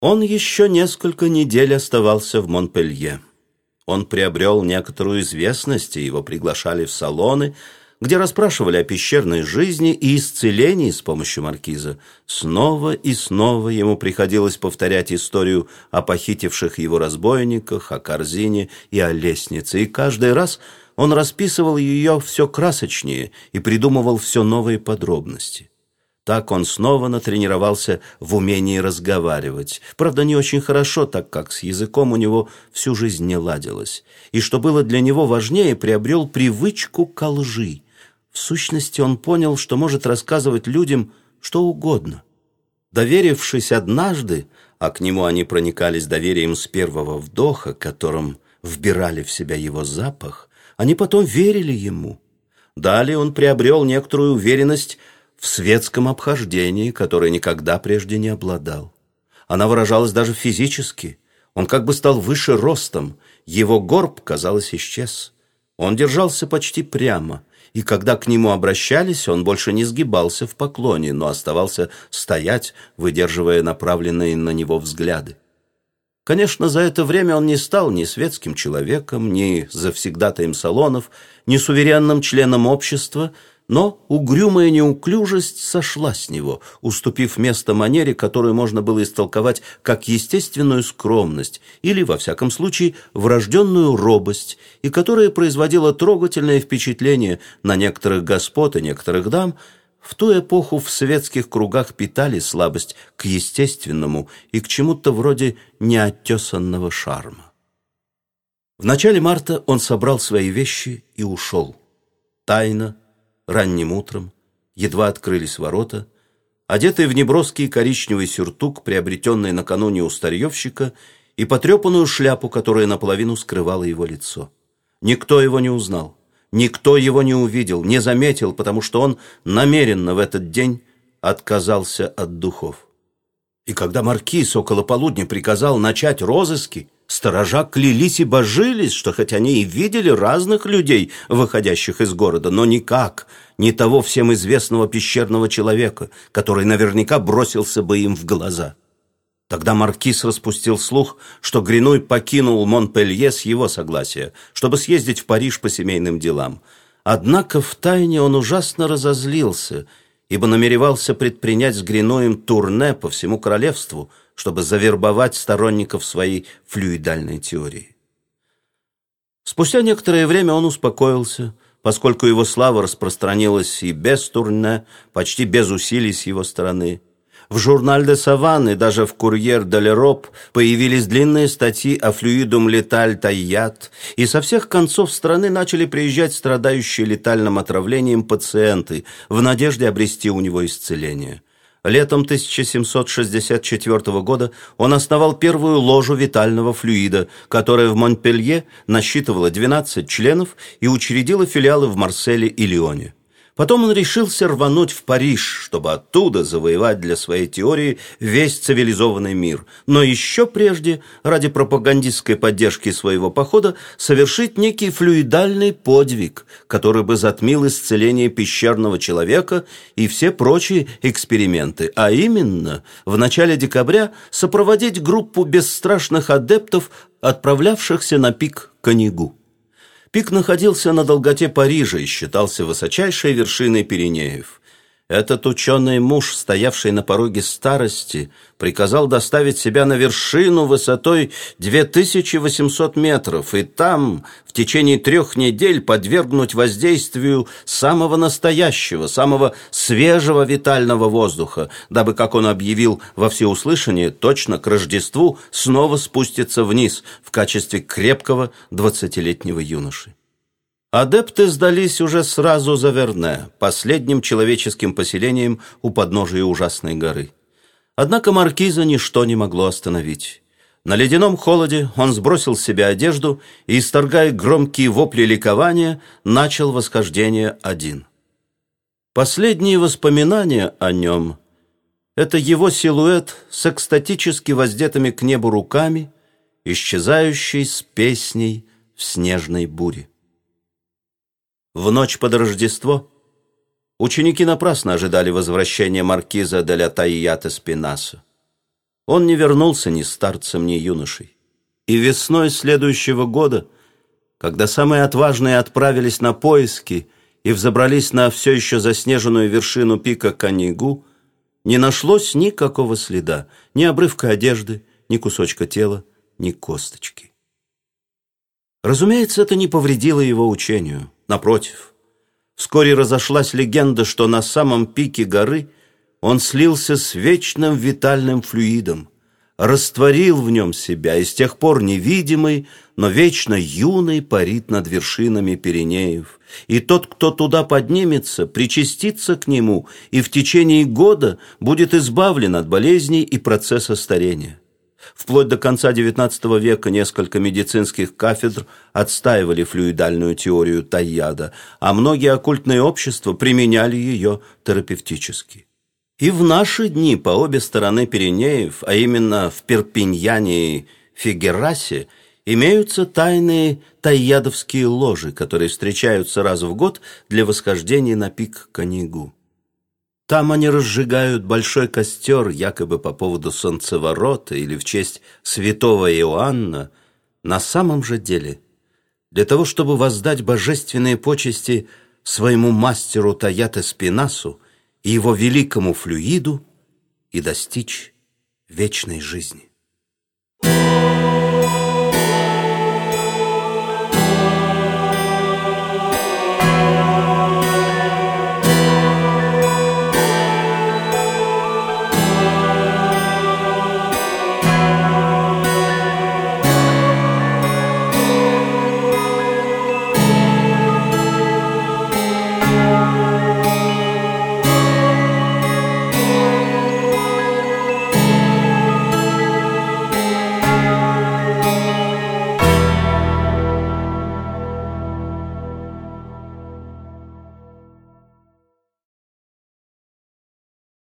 Он еще несколько недель оставался в Монпелье. Он приобрел некоторую известность, и его приглашали в салоны, где расспрашивали о пещерной жизни и исцелении с помощью маркиза. Снова и снова ему приходилось повторять историю о похитивших его разбойниках, о корзине и о лестнице, и каждый раз он расписывал ее все красочнее и придумывал все новые подробности. Так он снова натренировался в умении разговаривать. Правда, не очень хорошо, так как с языком у него всю жизнь не ладилось. И что было для него важнее, приобрел привычку ко лжи. В сущности, он понял, что может рассказывать людям что угодно. Доверившись однажды, а к нему они проникались доверием с первого вдоха, которым вбирали в себя его запах, они потом верили ему. Далее он приобрел некоторую уверенность в светском обхождении, которое никогда прежде не обладал. Она выражалась даже физически. Он как бы стал выше ростом, его горб, казалось, исчез. Он держался почти прямо, и когда к нему обращались, он больше не сгибался в поклоне, но оставался стоять, выдерживая направленные на него взгляды. Конечно, за это время он не стал ни светским человеком, ни завсегдатаем салонов, ни суверенным членом общества, но угрюмая неуклюжесть сошла с него, уступив место манере, которую можно было истолковать как естественную скромность или, во всяком случае, врожденную робость, и которая производила трогательное впечатление на некоторых господ и некоторых дам, в ту эпоху в светских кругах питали слабость к естественному и к чему-то вроде неоттесанного шарма. В начале марта он собрал свои вещи и ушел. Тайно, ранним утром, едва открылись ворота, одетый в неброский коричневый сюртук, приобретенный накануне у старьевщика, и потрепанную шляпу, которая наполовину скрывала его лицо. Никто его не узнал, никто его не увидел, не заметил, потому что он намеренно в этот день отказался от духов. И когда маркиз около полудня приказал начать розыски, Сторожа клялись и божились, что хоть они и видели разных людей, выходящих из города, но никак не того всем известного пещерного человека, который наверняка бросился бы им в глаза. Тогда маркиз распустил слух, что Гринуй покинул Монпелье с его согласия, чтобы съездить в Париж по семейным делам. Однако втайне он ужасно разозлился, ибо намеревался предпринять с Гринуем турне по всему королевству – чтобы завербовать сторонников своей флюидальной теории. Спустя некоторое время он успокоился, поскольку его слава распространилась и без турне, почти без усилий с его стороны. В журнале де Саван и даже в «Курьер l'Europe» появились длинные статьи о флюидум леталь тайят, и со всех концов страны начали приезжать страдающие летальным отравлением пациенты в надежде обрести у него исцеление. Летом 1764 года он основал первую ложу витального флюида, которая в Монпелье насчитывала 12 членов и учредила филиалы в Марселе и Лионе. Потом он решился рвануть в Париж, чтобы оттуда завоевать для своей теории весь цивилизованный мир. Но еще прежде, ради пропагандистской поддержки своего похода, совершить некий флюидальный подвиг, который бы затмил исцеление пещерного человека и все прочие эксперименты. А именно, в начале декабря сопроводить группу бесстрашных адептов, отправлявшихся на пик Конегу. Пик находился на долготе Парижа и считался высочайшей вершиной Пиренеев. Этот ученый муж, стоявший на пороге старости, приказал доставить себя на вершину высотой 2800 метров и там в течение трех недель подвергнуть воздействию самого настоящего, самого свежего витального воздуха, дабы, как он объявил во всеуслышание, точно к Рождеству снова спуститься вниз в качестве крепкого двадцатилетнего юноши. Адепты сдались уже сразу за Верне, последним человеческим поселением у подножия ужасной горы. Однако маркиза ничто не могло остановить. На ледяном холоде он сбросил с себя одежду и, исторгая громкие вопли ликования, начал восхождение один. Последние воспоминания о нем — это его силуэт с экстатически воздетыми к небу руками, исчезающий с песней в снежной буре. В ночь под Рождество ученики напрасно ожидали возвращения маркиза де ля Таията Спинасо. Он не вернулся ни старцем, ни юношей. И весной следующего года, когда самые отважные отправились на поиски и взобрались на все еще заснеженную вершину пика Канигу, не нашлось никакого следа, ни обрывка одежды, ни кусочка тела, ни косточки. Разумеется, это не повредило его учению. Напротив, вскоре разошлась легенда, что на самом пике горы он слился с вечным витальным флюидом, растворил в нем себя и с тех пор невидимый, но вечно юный парит над вершинами Пиренеев. И тот, кто туда поднимется, причастится к нему и в течение года будет избавлен от болезней и процесса старения. Вплоть до конца XIX века несколько медицинских кафедр отстаивали флюидальную теорию Тайяда, а многие оккультные общества применяли ее терапевтически. И в наши дни по обе стороны Пиренеев, а именно в Перпиньяне и Фигерасе, имеются тайные тайядовские ложи, которые встречаются раз в год для восхождения на пик Канигу. Там они разжигают большой костер, якобы по поводу солнцеворота или в честь святого Иоанна, на самом же деле для того, чтобы воздать божественные почести своему мастеру Таята Спинасу и его великому флюиду и достичь вечной жизни.